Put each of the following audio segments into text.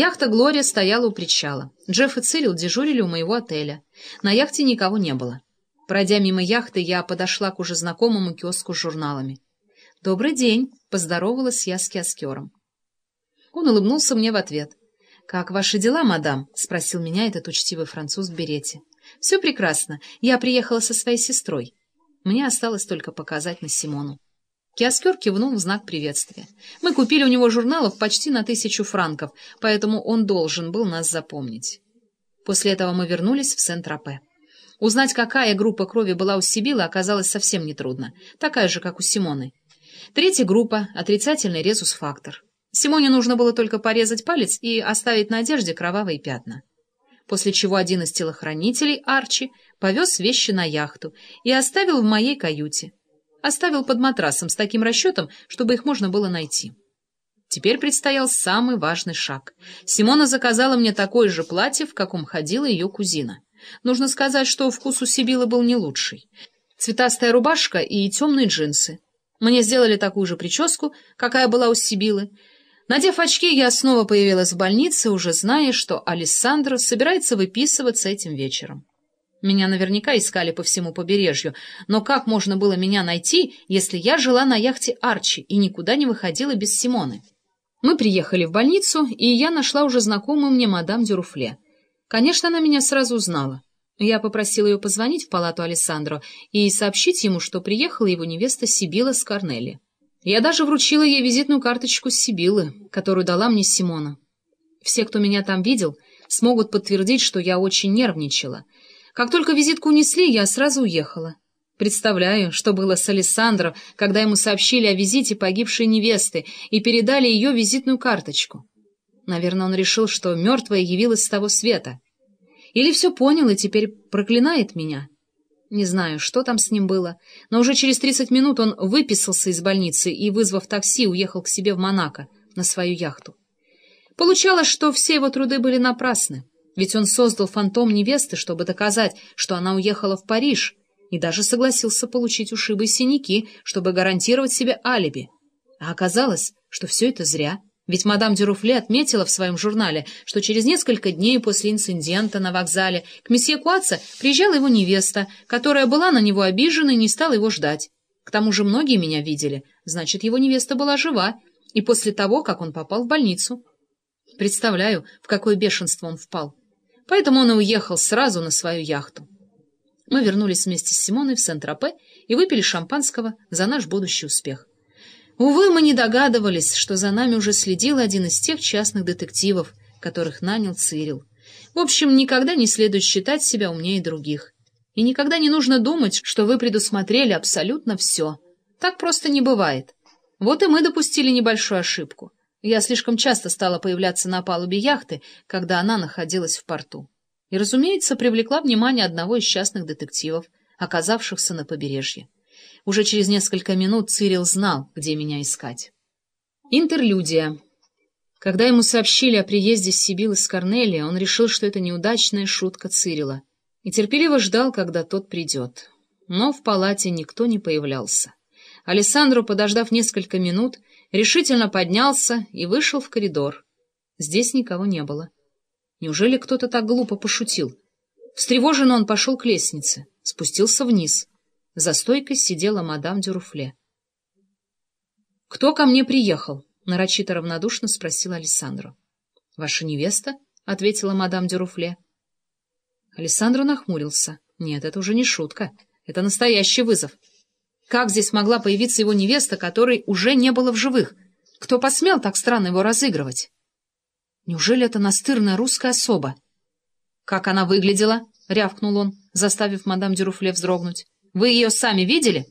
Яхта «Глория» стояла у причала. Джефф и Цирил дежурили у моего отеля. На яхте никого не было. Пройдя мимо яхты, я подошла к уже знакомому киоску с журналами. «Добрый день!» — поздоровалась я с киоскером. Он улыбнулся мне в ответ. «Как ваши дела, мадам?» — спросил меня этот учтивый француз в берете. «Все прекрасно. Я приехала со своей сестрой. Мне осталось только показать на Симону». Киоскер кивнул в знак приветствия. Мы купили у него журналов почти на тысячу франков, поэтому он должен был нас запомнить. После этого мы вернулись в Сент-Тропе. Узнать, какая группа крови была у Сибилы, оказалось совсем нетрудно, такая же, как у Симоны. Третья группа — отрицательный резус-фактор. Симоне нужно было только порезать палец и оставить на одежде кровавые пятна. После чего один из телохранителей, Арчи, повез вещи на яхту и оставил в моей каюте. Оставил под матрасом с таким расчетом, чтобы их можно было найти. Теперь предстоял самый важный шаг. Симона заказала мне такое же платье, в каком ходила ее кузина. Нужно сказать, что вкус у Сибилы был не лучший. Цветастая рубашка и темные джинсы. Мне сделали такую же прическу, какая была у Сибилы. Надев очки, я снова появилась в больнице, уже зная, что Алессандро собирается выписываться этим вечером. Меня наверняка искали по всему побережью, но как можно было меня найти, если я жила на яхте Арчи и никуда не выходила без Симоны? Мы приехали в больницу, и я нашла уже знакомую мне мадам Дюруфле. Конечно, она меня сразу узнала. Я попросила ее позвонить в палату Алессандро и сообщить ему, что приехала его невеста Сибила с Корнели. Я даже вручила ей визитную карточку Сибилы, которую дала мне Симона. Все, кто меня там видел, смогут подтвердить, что я очень нервничала — как только визитку унесли, я сразу уехала. Представляю, что было с Алессандро, когда ему сообщили о визите погибшей невесты и передали ее визитную карточку. Наверное, он решил, что мертвая явилась с того света. Или все понял и теперь проклинает меня. Не знаю, что там с ним было, но уже через 30 минут он выписался из больницы и, вызвав такси, уехал к себе в Монако на свою яхту. Получалось, что все его труды были напрасны. Ведь он создал фантом невесты, чтобы доказать, что она уехала в Париж, и даже согласился получить ушибы и синяки, чтобы гарантировать себе алиби. А оказалось, что все это зря. Ведь мадам Дюруфле отметила в своем журнале, что через несколько дней после инцидента на вокзале к месье Куаца приезжала его невеста, которая была на него обижена и не стала его ждать. К тому же многие меня видели, значит, его невеста была жива, и после того, как он попал в больницу. Представляю, в какое бешенство он впал. Поэтому он и уехал сразу на свою яхту. Мы вернулись вместе с Симоной в Сент-Тропе и выпили шампанского за наш будущий успех. Увы, мы не догадывались, что за нами уже следил один из тех частных детективов, которых нанял Цирил. В общем, никогда не следует считать себя умнее других. И никогда не нужно думать, что вы предусмотрели абсолютно все. Так просто не бывает. Вот и мы допустили небольшую ошибку. Я слишком часто стала появляться на палубе яхты, когда она находилась в порту. И, разумеется, привлекла внимание одного из частных детективов, оказавшихся на побережье. Уже через несколько минут Цирил знал, где меня искать. Интерлюдия. Когда ему сообщили о приезде Сибилы с Корнелия, он решил, что это неудачная шутка Цирила, и терпеливо ждал, когда тот придет. Но в палате никто не появлялся. Алессандро, подождав несколько минут, решительно поднялся и вышел в коридор. Здесь никого не было. Неужели кто-то так глупо пошутил? Встревоженно он пошел к лестнице, спустился вниз. За стойкой сидела мадам Дюруфле. «Кто ко мне приехал?» — нарочито равнодушно спросила Александра. «Ваша невеста?» — ответила мадам Дюруфле. Александр нахмурился. «Нет, это уже не шутка. Это настоящий вызов. Как здесь могла появиться его невеста, которой уже не было в живых? Кто посмел так странно его разыгрывать? Неужели это настырная русская особа? «Как она выглядела?» — рявкнул он, заставив мадам Дюруфле вздрогнуть. «Вы ее сами видели?»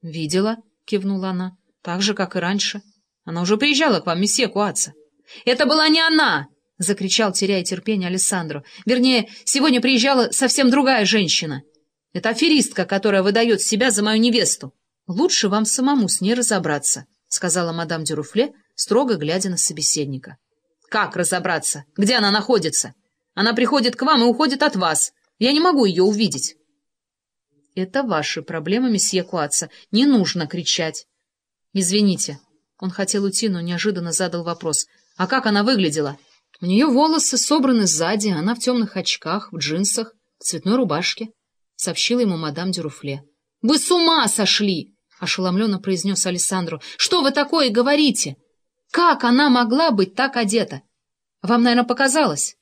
«Видела», — кивнула она, — «так же, как и раньше. Она уже приезжала к вам, месье Куаца». «Это была не она!» — закричал, теряя терпение Алессандро. «Вернее, сегодня приезжала совсем другая женщина. Это аферистка, которая выдает себя за мою невесту. Лучше вам самому с ней разобраться, — сказала мадам Дюруфле, строго глядя на собеседника. Как разобраться? Где она находится? Она приходит к вам и уходит от вас. Я не могу ее увидеть. Это ваши проблемы, месье Куаца. Не нужно кричать. Извините. Он хотел уйти, но неожиданно задал вопрос. А как она выглядела? У нее волосы собраны сзади, она в темных очках, в джинсах, в цветной рубашке, — сообщила ему мадам Дюруфле. — Вы с ума сошли! — ошеломленно произнес Александру. — Что вы такое говорите? Как она могла быть так одета? Вам, наверное, показалось?